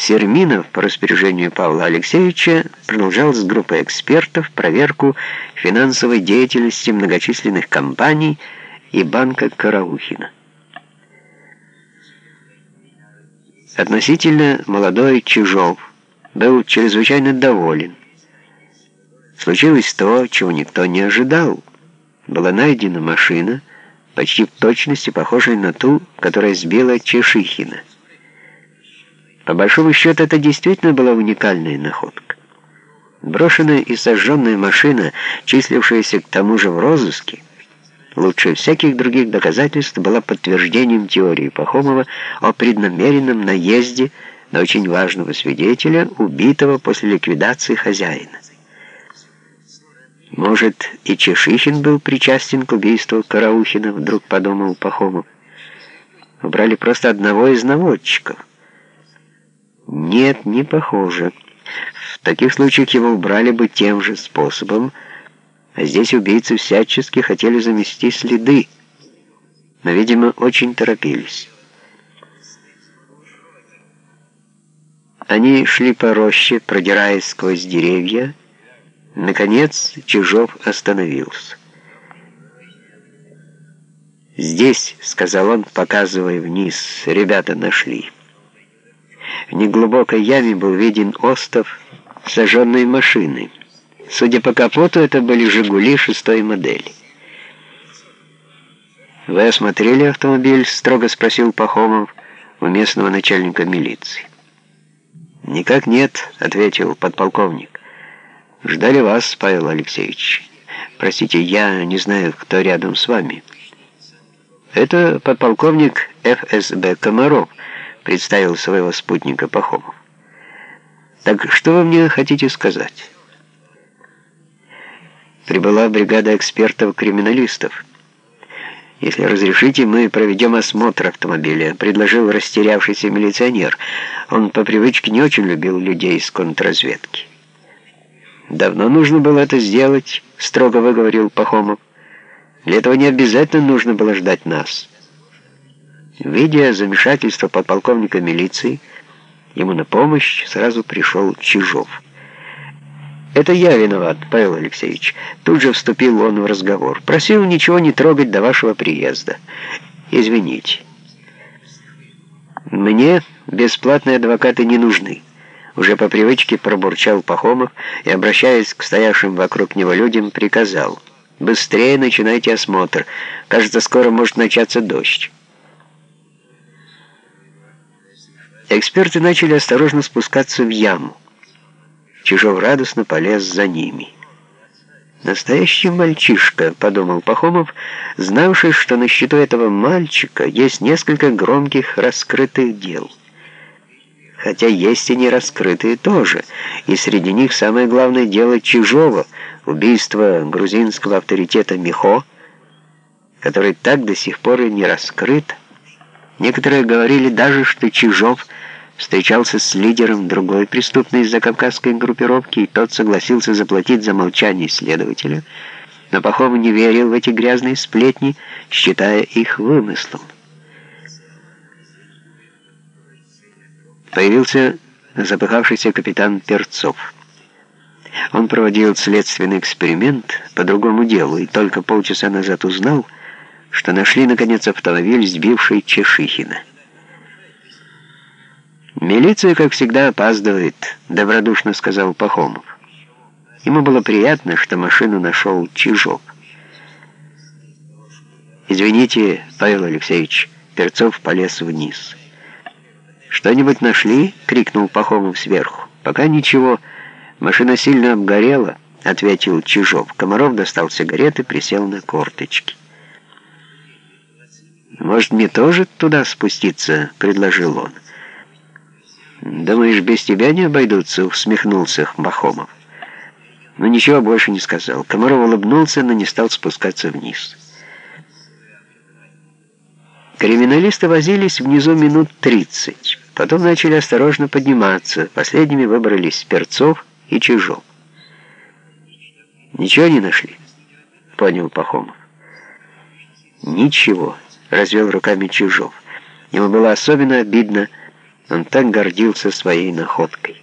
Серминов по распоряжению Павла Алексеевича продолжал с группой экспертов проверку финансовой деятельности многочисленных компаний и банка Караухина. Относительно молодой Чижов был чрезвычайно доволен. Случилось то, чего никто не ожидал. Была найдена машина, почти в точности похожая на ту, которая сбила Чешихина. По большому счету, это действительно была уникальная находка. Брошенная и сожженная машина, числившаяся к тому же в розыске, лучше всяких других доказательств была подтверждением теории Пахомова о преднамеренном наезде на очень важного свидетеля, убитого после ликвидации хозяина. Может, и Чешихин был причастен к убийству Караухина, вдруг подумал Пахомов. Убрали просто одного из наводчиков. Нет, не похоже. В таких случаях его убрали бы тем же способом, а здесь убийцы всячески хотели замести следы, но, видимо, очень торопились. Они шли по роще, продираясь сквозь деревья. Наконец Чижов остановился. «Здесь», — сказал он, показывая вниз, — «ребята нашли». В неглубокой яме был виден остов сожженной машины. Судя по капоту, это были «Жигули» шестой модели. «Вы осмотрели автомобиль?» — строго спросил Пахомов у местного начальника милиции. «Никак нет», — ответил подполковник. «Ждали вас, Павел Алексеевич. Простите, я не знаю, кто рядом с вами». «Это подполковник ФСБ Комаров», представил своего спутника Пахомов. «Так что вы мне хотите сказать?» Прибыла бригада экспертов-криминалистов. «Если разрешите, мы проведем осмотр автомобиля», — предложил растерявшийся милиционер. Он по привычке не очень любил людей из контрразведки. «Давно нужно было это сделать», — строго выговорил Пахомов. «Для этого не обязательно нужно было ждать нас». Видя замешательство подполковника милиции, ему на помощь сразу пришел Чижов. «Это я виноват, Павел Алексеевич». Тут же вступил он в разговор. «Просил ничего не трогать до вашего приезда. Извините». «Мне бесплатные адвокаты не нужны». Уже по привычке пробурчал Пахомов и, обращаясь к стоявшим вокруг него людям, приказал. «Быстрее начинайте осмотр. Кажется, скоро может начаться дождь». Эксперты начали осторожно спускаться в яму. Чижов радостно полез за ними. «Настоящий мальчишка», — подумал Пахомов, знавший, что на счету этого мальчика есть несколько громких раскрытых дел. Хотя есть и не раскрытые тоже, и среди них самое главное дело Чижова, убийство грузинского авторитета Михо, который так до сих пор и не раскрыт. Некоторые говорили даже, что Чижов — встречался с лидером другой преступной закавказской группировки, и тот согласился заплатить за молчание следователя, но Пахов не верил в эти грязные сплетни, считая их вымыслом. Появился запыхавшийся капитан Перцов. Он проводил следственный эксперимент по другому делу и только полчаса назад узнал, что нашли, наконец, автомобиль, сбивший Чешихина. «Милиция, как всегда, опаздывает», — добродушно сказал Пахомов. Ему было приятно, что машину нашел Чижов. «Извините, Павел Алексеевич», — Перцов полез вниз. «Что-нибудь нашли?» — крикнул Пахомов сверху. «Пока ничего. Машина сильно обгорела», — ответил Чижов. Комаров достал сигареты, присел на корточки. «Может, мне тоже туда спуститься?» — предложил он. «Думаешь, без тебя не обойдутся?» — усмехнулся Махомов. Но ничего больше не сказал. Комаров улыбнулся, но не стал спускаться вниз. Криминалисты возились внизу минут тридцать. Потом начали осторожно подниматься. Последними выбрались Перцов и Чижов. «Ничего не нашли?» — понял Пахомов. «Ничего», — развел руками Чижов. Ему было особенно обидно, Он так гордился своей находкой.